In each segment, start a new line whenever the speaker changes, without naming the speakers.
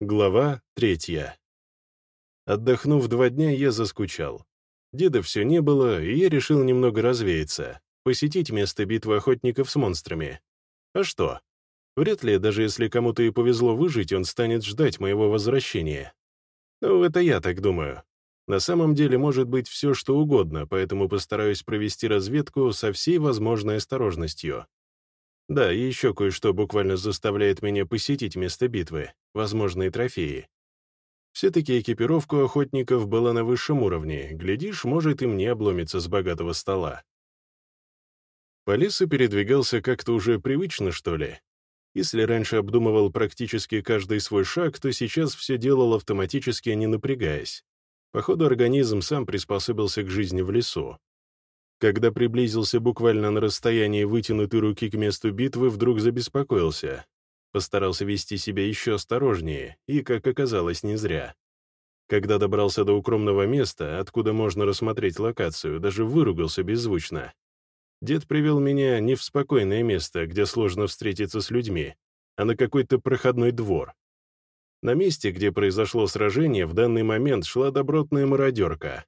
Глава третья. Отдохнув два дня, я заскучал. Деда все не было, и я решил немного развеяться, посетить место битвы охотников с монстрами. А что? Вряд ли, даже если кому-то и повезло выжить, он станет ждать моего возвращения. Ну, это я так думаю. На самом деле может быть все, что угодно, поэтому постараюсь провести разведку со всей возможной осторожностью. Да, и еще кое-что буквально заставляет меня посетить место битвы, возможные трофеи. Все-таки экипировка охотников была на высшем уровне, глядишь, может и мне обломиться с богатого стола. По лесу передвигался как-то уже привычно, что ли. Если раньше обдумывал практически каждый свой шаг, то сейчас все делал автоматически, не напрягаясь. Походу, организм сам приспособился к жизни в лесу. Когда приблизился буквально на расстоянии вытянутой руки к месту битвы, вдруг забеспокоился. Постарался вести себя еще осторожнее, и, как оказалось, не зря. Когда добрался до укромного места, откуда можно рассмотреть локацию, даже выругался беззвучно. Дед привел меня не в спокойное место, где сложно встретиться с людьми, а на какой-то проходной двор. На месте, где произошло сражение, в данный момент шла добротная мародерка,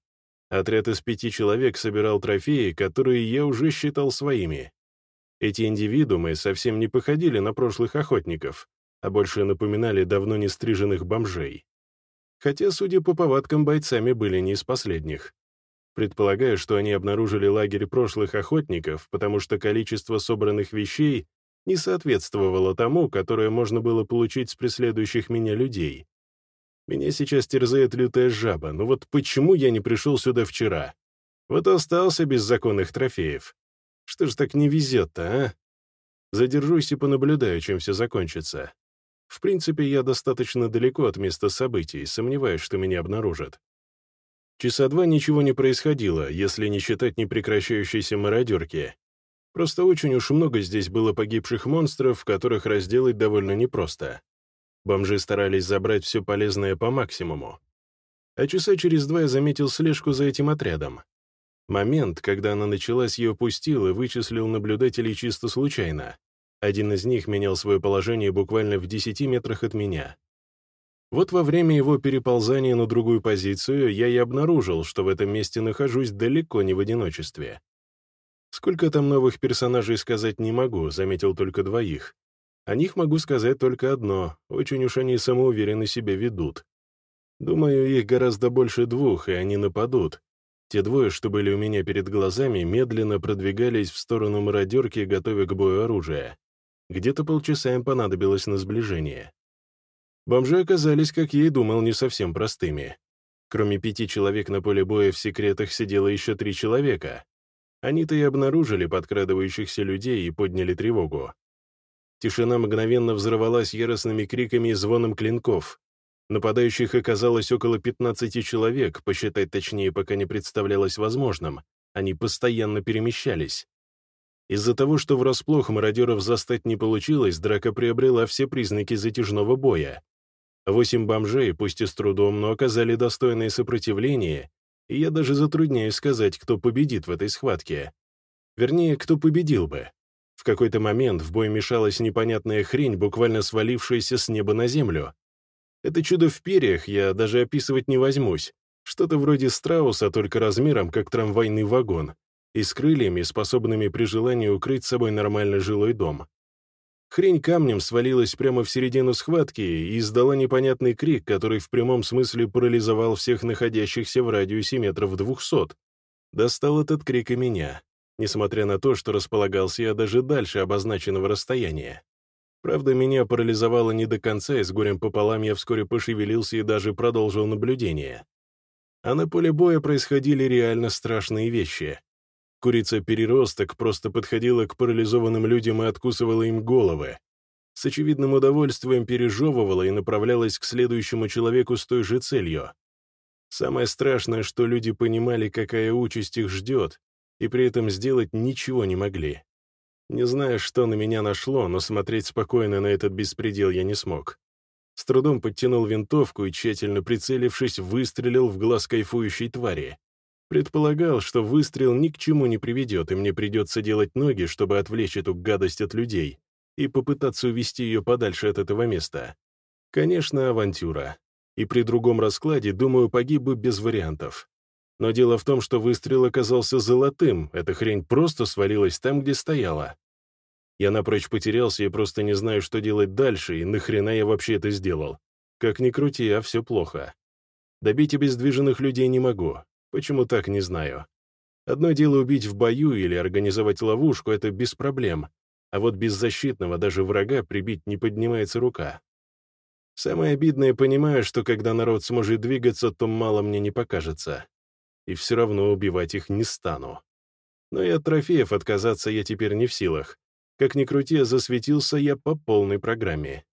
Отряд из пяти человек собирал трофеи, которые я уже считал своими. Эти индивидуумы совсем не походили на прошлых охотников, а больше напоминали давно не стриженных бомжей. Хотя, судя по повадкам, бойцами были не из последних. Предполагаю, что они обнаружили лагерь прошлых охотников, потому что количество собранных вещей не соответствовало тому, которое можно было получить с преследующих меня людей. Меня сейчас терзает лютая жаба, но вот почему я не пришел сюда вчера? Вот остался без законных трофеев. Что ж так не везет-то, а? Задержусь и понаблюдаю, чем все закончится. В принципе, я достаточно далеко от места событий, сомневаюсь, что меня обнаружат. Часа два ничего не происходило, если не считать непрекращающейся мародерки. Просто очень уж много здесь было погибших монстров, которых разделать довольно непросто. Бомжи старались забрать все полезное по максимуму. А часа через два я заметил слежку за этим отрядом. Момент, когда она началась, я упустил и вычислил наблюдателей чисто случайно. Один из них менял свое положение буквально в 10 метрах от меня. Вот во время его переползания на другую позицию я и обнаружил, что в этом месте нахожусь далеко не в одиночестве. Сколько там новых персонажей сказать не могу, заметил только двоих. О них могу сказать только одно, очень уж они самоуверенно себя ведут. Думаю, их гораздо больше двух, и они нападут. Те двое, что были у меня перед глазами, медленно продвигались в сторону мародерки, готовя к бою оружие. Где-то полчаса им понадобилось на сближение. Бомжи оказались, как я и думал, не совсем простыми. Кроме пяти человек на поле боя в секретах сидело еще три человека. Они-то и обнаружили подкрадывающихся людей и подняли тревогу. Тишина мгновенно взорвалась яростными криками и звоном клинков. Нападающих оказалось около 15 человек, посчитать точнее пока не представлялось возможным. Они постоянно перемещались. Из-за того, что врасплох мародеров застать не получилось, драка приобрела все признаки затяжного боя. Восемь бомжей, пусть и с трудом, но оказали достойное сопротивление, и я даже затрудняюсь сказать, кто победит в этой схватке. Вернее, кто победил бы. В какой-то момент в бой мешалась непонятная хрень, буквально свалившаяся с неба на землю. Это чудо в перьях я даже описывать не возьмусь. Что-то вроде страуса, только размером, как трамвайный вагон, и с крыльями, способными при желании укрыть собой нормальный жилой дом. Хрень камнем свалилась прямо в середину схватки и издала непонятный крик, который в прямом смысле парализовал всех находящихся в радиусе метров двухсот. Достал этот крик и меня несмотря на то, что располагался я даже дальше обозначенного расстояния. Правда, меня парализовало не до конца, и с горем пополам я вскоре пошевелился и даже продолжил наблюдение. А на поле боя происходили реально страшные вещи. Курица-переросток просто подходила к парализованным людям и откусывала им головы. С очевидным удовольствием пережевывала и направлялась к следующему человеку с той же целью. Самое страшное, что люди понимали, какая участь их ждет, и при этом сделать ничего не могли. Не знаю, что на меня нашло, но смотреть спокойно на этот беспредел я не смог. С трудом подтянул винтовку и, тщательно прицелившись, выстрелил в глаз кайфующей твари. Предполагал, что выстрел ни к чему не приведет, и мне придется делать ноги, чтобы отвлечь эту гадость от людей и попытаться увести ее подальше от этого места. Конечно, авантюра. И при другом раскладе, думаю, погиб бы без вариантов. Но дело в том, что выстрел оказался золотым, эта хрень просто свалилась там, где стояла. Я напрочь потерялся и просто не знаю, что делать дальше, и нахрена я вообще это сделал. Как ни крути, а все плохо. Добить обездвиженных людей не могу. Почему так, не знаю. Одно дело убить в бою или организовать ловушку — это без проблем. А вот беззащитного даже врага прибить не поднимается рука. Самое обидное, понимаю, что когда народ сможет двигаться, то мало мне не покажется. И все равно убивать их не стану. Но и от трофеев отказаться я теперь не в силах. Как ни крути, засветился я по полной программе.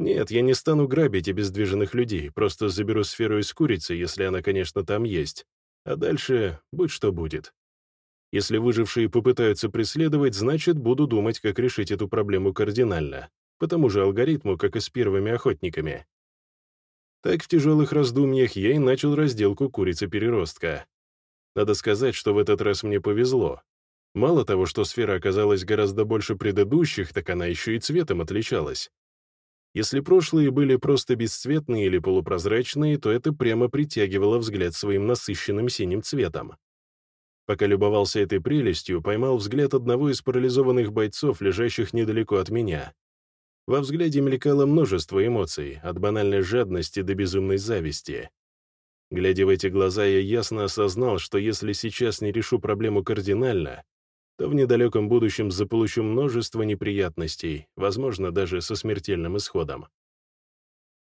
Нет, я не стану грабить обездвиженных людей, просто заберу сферу из курицы, если она, конечно, там есть. А дальше будь что будет. Если выжившие попытаются преследовать, значит, буду думать, как решить эту проблему кардинально, по тому же алгоритму, как и с первыми охотниками. Так в тяжелых раздумьях я и начал разделку курицы-переростка. Надо сказать, что в этот раз мне повезло. Мало того, что сфера оказалась гораздо больше предыдущих, так она еще и цветом отличалась. Если прошлые были просто бесцветные или полупрозрачные, то это прямо притягивало взгляд своим насыщенным синим цветом. Пока любовался этой прелестью, поймал взгляд одного из парализованных бойцов, лежащих недалеко от меня. Во взгляде мелькало множество эмоций, от банальной жадности до безумной зависти. Глядя в эти глаза, я ясно осознал, что если сейчас не решу проблему кардинально, то в недалеком будущем заполучу множество неприятностей, возможно, даже со смертельным исходом.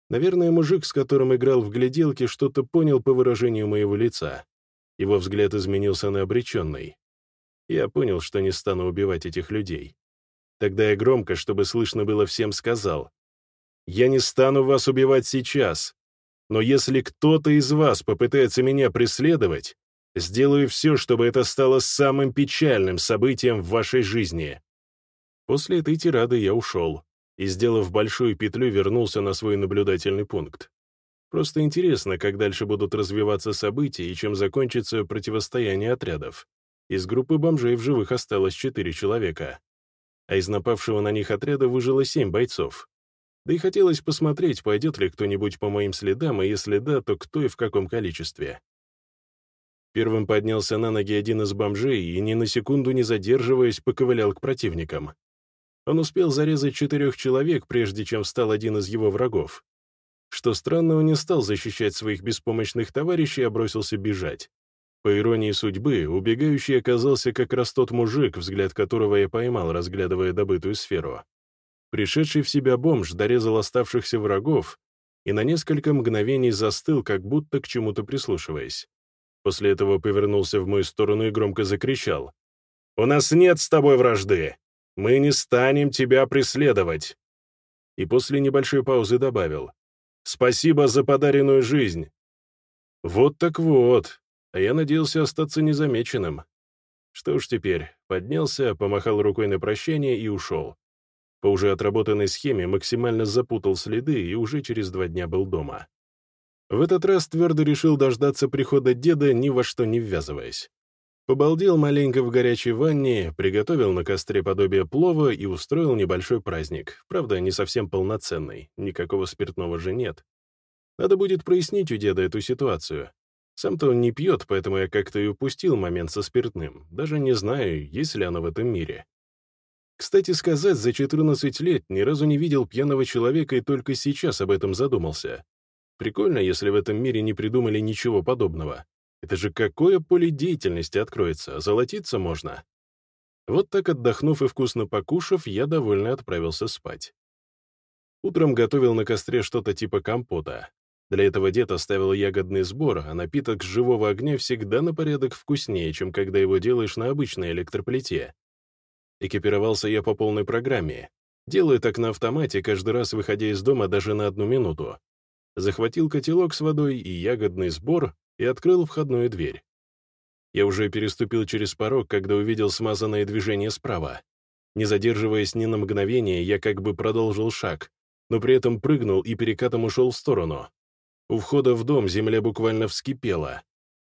Наверное, мужик, с которым играл в гляделки, что-то понял по выражению моего лица. Его взгляд изменился на обреченный. Я понял, что не стану убивать этих людей. Тогда я громко, чтобы слышно было всем, сказал, «Я не стану вас убивать сейчас, но если кто-то из вас попытается меня преследовать, Сделаю все, чтобы это стало самым печальным событием в вашей жизни». После этой тирады я ушел и, сделав большую петлю, вернулся на свой наблюдательный пункт. Просто интересно, как дальше будут развиваться события и чем закончится противостояние отрядов. Из группы бомжей в живых осталось четыре человека, а из напавшего на них отряда выжило семь бойцов. Да и хотелось посмотреть, пойдет ли кто-нибудь по моим следам, и если да, то кто и в каком количестве. Первым поднялся на ноги один из бомжей и, ни на секунду не задерживаясь, поковылял к противникам. Он успел зарезать четырех человек, прежде чем стал один из его врагов. Что странно, он не стал защищать своих беспомощных товарищей, а бросился бежать. По иронии судьбы, убегающий оказался как раз тот мужик, взгляд которого я поймал, разглядывая добытую сферу. Пришедший в себя бомж дорезал оставшихся врагов и на несколько мгновений застыл, как будто к чему-то прислушиваясь. После этого повернулся в мою сторону и громко закричал. «У нас нет с тобой вражды! Мы не станем тебя преследовать!» И после небольшой паузы добавил. «Спасибо за подаренную жизнь!» Вот так вот, а я надеялся остаться незамеченным. Что ж теперь, поднялся, помахал рукой на прощание и ушел. По уже отработанной схеме максимально запутал следы и уже через два дня был дома. В этот раз твердо решил дождаться прихода деда, ни во что не ввязываясь. Побалдел маленько в горячей ванне, приготовил на костре подобие плова и устроил небольшой праздник. Правда, не совсем полноценный, никакого спиртного же нет. Надо будет прояснить у деда эту ситуацию. Сам-то он не пьет, поэтому я как-то и упустил момент со спиртным. Даже не знаю, есть ли оно в этом мире. Кстати сказать, за 14 лет ни разу не видел пьяного человека и только сейчас об этом задумался. Прикольно, если в этом мире не придумали ничего подобного. Это же какое поле деятельности откроется, золотиться можно. Вот так отдохнув и вкусно покушав, я довольно отправился спать. Утром готовил на костре что-то типа компота. Для этого дед оставил ягодный сбор, а напиток с живого огня всегда на порядок вкуснее, чем когда его делаешь на обычной электроплите. Экипировался я по полной программе. Делаю так на автомате, каждый раз выходя из дома даже на одну минуту захватил котелок с водой и ягодный сбор и открыл входную дверь. Я уже переступил через порог, когда увидел смазанное движение справа. Не задерживаясь ни на мгновение, я как бы продолжил шаг, но при этом прыгнул и перекатом ушел в сторону. У входа в дом земля буквально вскипела.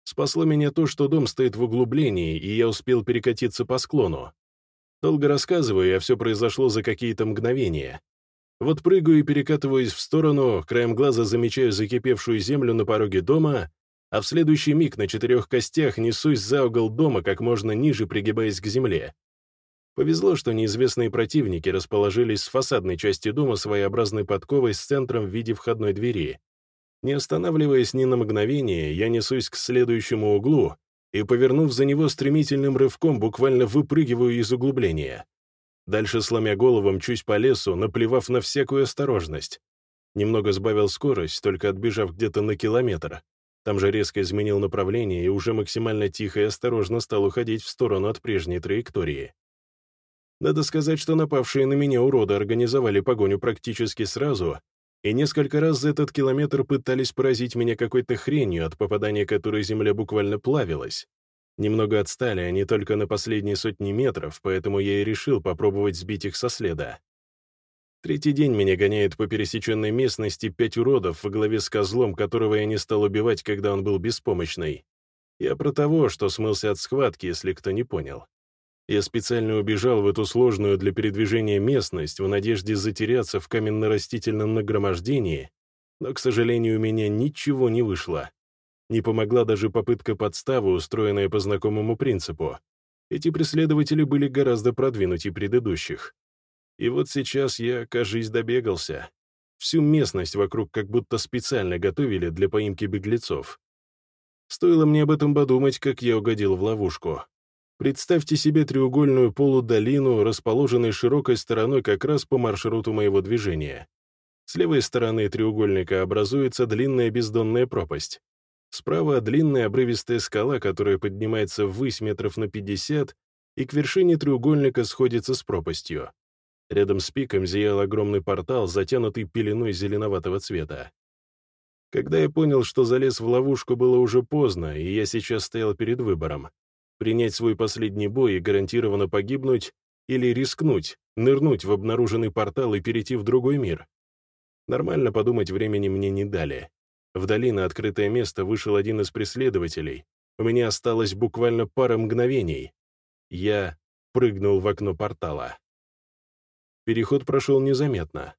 Спасло меня то, что дом стоит в углублении, и я успел перекатиться по склону. Долго рассказываю, а все произошло за какие-то мгновения. Вот прыгаю и перекатываюсь в сторону, краем глаза замечаю закипевшую землю на пороге дома, а в следующий миг на четырех костях несусь за угол дома как можно ниже, пригибаясь к земле. Повезло, что неизвестные противники расположились с фасадной части дома своеобразной подковой с центром в виде входной двери. Не останавливаясь ни на мгновение, я несусь к следующему углу и, повернув за него стремительным рывком, буквально выпрыгиваю из углубления. Дальше, сломя голову, мчусь по лесу, наплевав на всякую осторожность. Немного сбавил скорость, только отбежав где-то на километр. Там же резко изменил направление и уже максимально тихо и осторожно стал уходить в сторону от прежней траектории. Надо сказать, что напавшие на меня уроды организовали погоню практически сразу, и несколько раз за этот километр пытались поразить меня какой-то хренью, от попадания которой земля буквально плавилась. Немного отстали они только на последние сотни метров, поэтому я и решил попробовать сбить их со следа. Третий день меня гоняет по пересеченной местности пять уродов во главе с козлом, которого я не стал убивать, когда он был беспомощный. Я про того, что смылся от схватки, если кто не понял. Я специально убежал в эту сложную для передвижения местность в надежде затеряться в каменно-растительном нагромождении, но, к сожалению, у меня ничего не вышло. Не помогла даже попытка подставы, устроенная по знакомому принципу. Эти преследователи были гораздо продвинутее предыдущих. И вот сейчас я, кажись, добегался. Всю местность вокруг как будто специально готовили для поимки беглецов. Стоило мне об этом подумать, как я угодил в ловушку. Представьте себе треугольную полудолину, расположенную широкой стороной как раз по маршруту моего движения. С левой стороны треугольника образуется длинная бездонная пропасть. Справа длинная обрывистая скала, которая поднимается ввысь метров на 50 и к вершине треугольника сходится с пропастью. Рядом с пиком зиял огромный портал, затянутый пеленой зеленоватого цвета. Когда я понял, что залез в ловушку, было уже поздно, и я сейчас стоял перед выбором принять свой последний бой и гарантированно погибнуть, или рискнуть, нырнуть в обнаруженный портал и перейти в другой мир. Нормально подумать времени мне не дали. Вдали на открытое место вышел один из преследователей. У меня осталось буквально пара мгновений. Я прыгнул в окно портала. Переход прошел незаметно.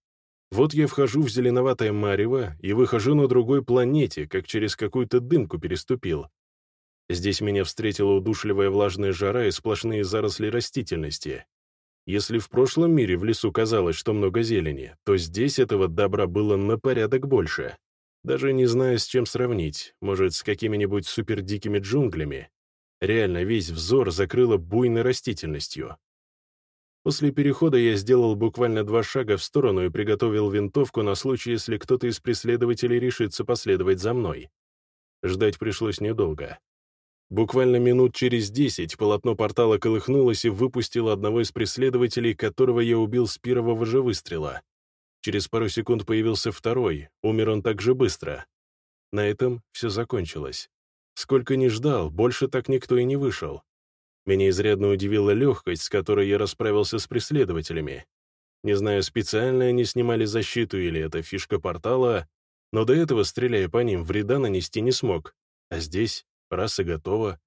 Вот я вхожу в зеленоватое марево и выхожу на другой планете, как через какую-то дымку переступил. Здесь меня встретила удушливая влажная жара и сплошные заросли растительности. Если в прошлом мире в лесу казалось, что много зелени, то здесь этого добра было на порядок больше. Даже не знаю, с чем сравнить, может, с какими-нибудь супердикими джунглями. Реально, весь взор закрыло буйной растительностью. После перехода я сделал буквально два шага в сторону и приготовил винтовку на случай, если кто-то из преследователей решится последовать за мной. Ждать пришлось недолго. Буквально минут через десять полотно портала колыхнулось и выпустило одного из преследователей, которого я убил с первого же выстрела. Через пару секунд появился второй, умер он так же быстро. На этом все закончилось. Сколько ни ждал, больше так никто и не вышел. Меня изрядно удивила легкость, с которой я расправился с преследователями. Не знаю, специально они снимали защиту или это фишка портала, но до этого, стреляя по ним, вреда нанести не смог. А здесь Раса готова.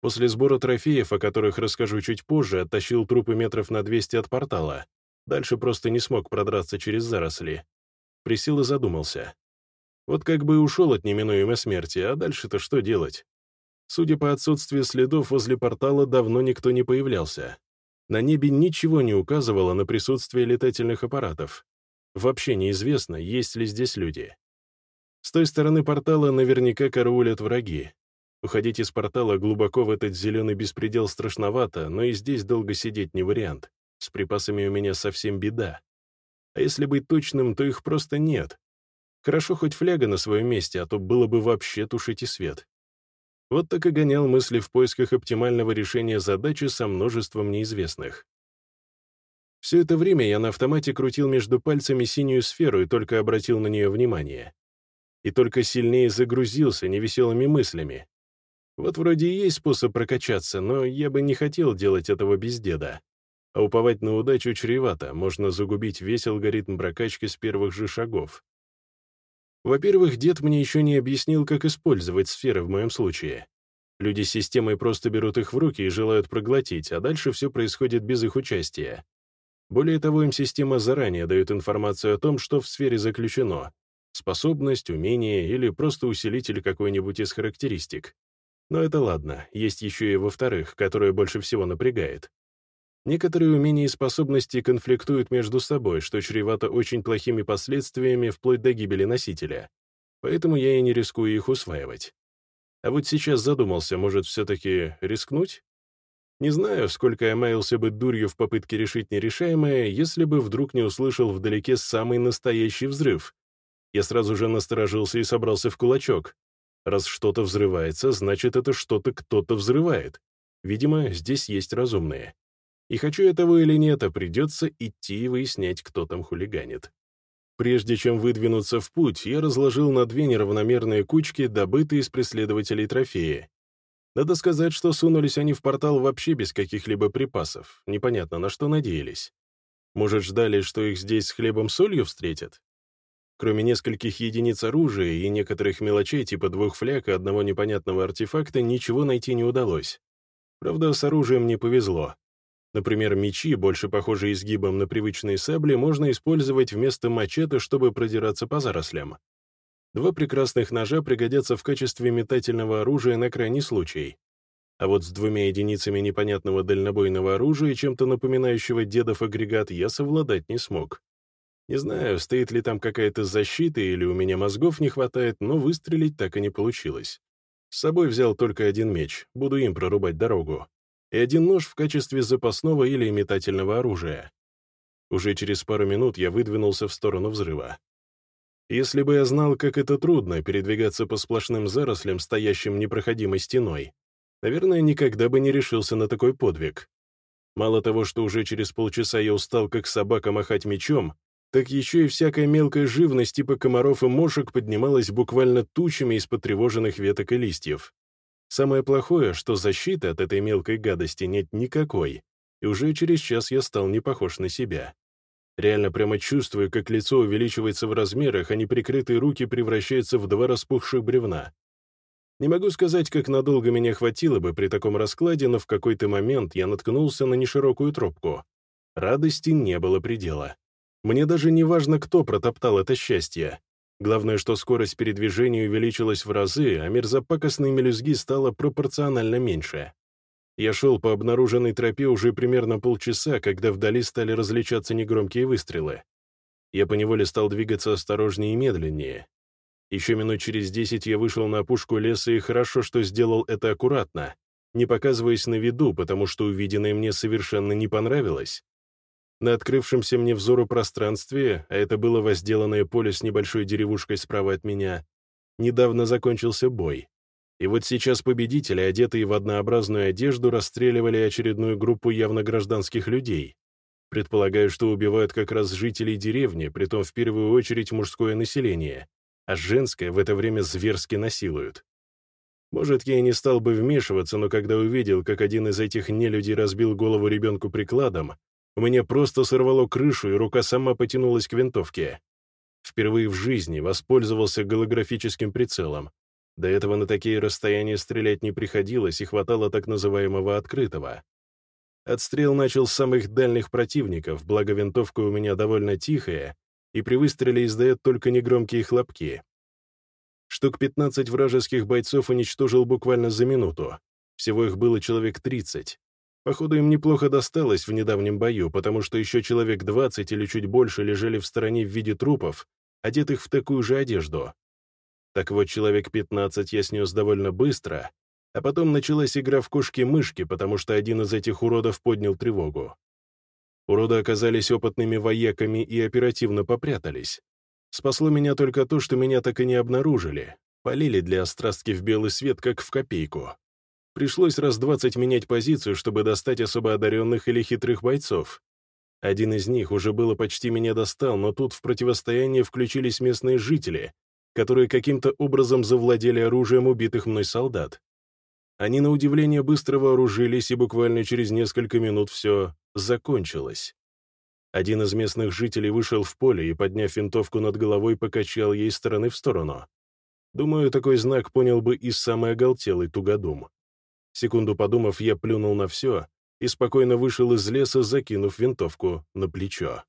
После сбора трофеев, о которых расскажу чуть позже, оттащил трупы метров на 200 от портала. Дальше просто не смог продраться через заросли. Присел и задумался. Вот как бы ушел от неминуемой смерти, а дальше-то что делать? Судя по отсутствию следов возле портала, давно никто не появлялся. На небе ничего не указывало на присутствие летательных аппаратов. Вообще неизвестно, есть ли здесь люди. С той стороны портала наверняка караулят враги. Уходить из портала глубоко в этот зеленый беспредел страшновато, но и здесь долго сидеть не вариант. С припасами у меня совсем беда. А если быть точным, то их просто нет. Хорошо хоть фляга на своем месте, а то было бы вообще тушить и свет. Вот так и гонял мысли в поисках оптимального решения задачи со множеством неизвестных. Все это время я на автомате крутил между пальцами синюю сферу и только обратил на нее внимание и только сильнее загрузился невеселыми мыслями. Вот вроде и есть способ прокачаться, но я бы не хотел делать этого без деда. А уповать на удачу чревато, можно загубить весь алгоритм прокачки с первых же шагов. Во-первых, дед мне еще не объяснил, как использовать сферы в моем случае. Люди с системой просто берут их в руки и желают проглотить, а дальше все происходит без их участия. Более того, им система заранее дает информацию о том, что в сфере заключено, способность, умение или просто усилитель какой-нибудь из характеристик. Но это ладно, есть еще и во-вторых, которое больше всего напрягает. Некоторые умения и способности конфликтуют между собой, что чревато очень плохими последствиями вплоть до гибели носителя. Поэтому я и не рискую их усваивать. А вот сейчас задумался, может, все-таки рискнуть? Не знаю, сколько я маялся бы дурью в попытке решить нерешаемое, если бы вдруг не услышал вдалеке самый настоящий взрыв. Я сразу же насторожился и собрался в кулачок. Раз что-то взрывается, значит, это что-то кто-то взрывает. Видимо, здесь есть разумные. И хочу я того или нет, а придется идти и выяснять, кто там хулиганит. Прежде чем выдвинуться в путь, я разложил на две неравномерные кучки добытые из преследователей трофеи надо сказать, что сунулись они в портал вообще без каких-либо припасов, непонятно на что надеялись. Может, ждали, что их здесь с хлебом-солью встретят? Кроме нескольких единиц оружия и некоторых мелочей типа двух фляг и одного непонятного артефакта, ничего найти не удалось. Правда, с оружием не повезло. Например, мечи, больше похожие изгибом на привычные сабли, можно использовать вместо мачете, чтобы продираться по зарослям. Два прекрасных ножа пригодятся в качестве метательного оружия на крайний случай. А вот с двумя единицами непонятного дальнобойного оружия, чем-то напоминающего дедов агрегат, я совладать не смог. Не знаю, стоит ли там какая-то защита или у меня мозгов не хватает, но выстрелить так и не получилось. С собой взял только один меч, буду им прорубать дорогу. И один нож в качестве запасного или метательного оружия. Уже через пару минут я выдвинулся в сторону взрыва. Если бы я знал, как это трудно передвигаться по сплошным зарослям, стоящим непроходимой стеной, наверное, никогда бы не решился на такой подвиг. Мало того, что уже через полчаса я устал как собака махать мечом, так еще и всякая мелкая живность типа комаров и мошек поднималась буквально тучами из потревоженных веток и листьев. Самое плохое, что защиты от этой мелкой гадости нет никакой, и уже через час я стал не похож на себя. Реально прямо чувствую, как лицо увеличивается в размерах, а неприкрытые руки превращаются в два распухших бревна. Не могу сказать, как надолго меня хватило бы при таком раскладе, но в какой-то момент я наткнулся на неширокую тропку. Радости не было предела. Мне даже не важно, кто протоптал это счастье. Главное, что скорость передвижения увеличилась в разы, а мерзопакостной мелюзги стало пропорционально меньше. Я шел по обнаруженной тропе уже примерно полчаса, когда вдали стали различаться негромкие выстрелы. Я поневоле стал двигаться осторожнее и медленнее. Еще минут через десять я вышел на опушку леса, и хорошо, что сделал это аккуратно, не показываясь на виду, потому что увиденное мне совершенно не понравилось. На открывшемся мне взору пространстве, а это было возделанное поле с небольшой деревушкой справа от меня, недавно закончился бой. И вот сейчас победители, одетые в однообразную одежду, расстреливали очередную группу явно гражданских людей. Предполагаю, что убивают как раз жителей деревни, притом в первую очередь мужское население, а женское в это время зверски насилуют. Может, я и не стал бы вмешиваться, но когда увидел, как один из этих нелюдей разбил голову ребенку прикладом, у меня просто сорвало крышу, и рука сама потянулась к винтовке. Впервые в жизни воспользовался голографическим прицелом, до этого на такие расстояния стрелять не приходилось и хватало так называемого открытого. Отстрел начал с самых дальних противников, благо винтовка у меня довольно тихая, и при выстреле издает только негромкие хлопки. Штук 15 вражеских бойцов уничтожил буквально за минуту. Всего их было человек 30. Походу, им неплохо досталось в недавнем бою, потому что еще человек 20 или чуть больше лежали в стороне в виде трупов, одетых в такую же одежду. Так вот, человек 15 я снес довольно быстро, а потом началась игра в кошки-мышки, потому что один из этих уродов поднял тревогу. Уроды оказались опытными вояками и оперативно попрятались. Спасло меня только то, что меня так и не обнаружили. Полили для острастки в белый свет, как в копейку. Пришлось раз двадцать менять позицию, чтобы достать особо одаренных или хитрых бойцов. Один из них уже было почти меня достал, но тут в противостояние включились местные жители, которые каким-то образом завладели оружием убитых мной солдат. Они, на удивление, быстро вооружились, и буквально через несколько минут все закончилось. Один из местных жителей вышел в поле и, подняв винтовку над головой, покачал ей стороны в сторону. Думаю, такой знак понял бы и самый оголтелый тугодум. Секунду подумав, я плюнул на все и спокойно вышел из леса, закинув винтовку на плечо.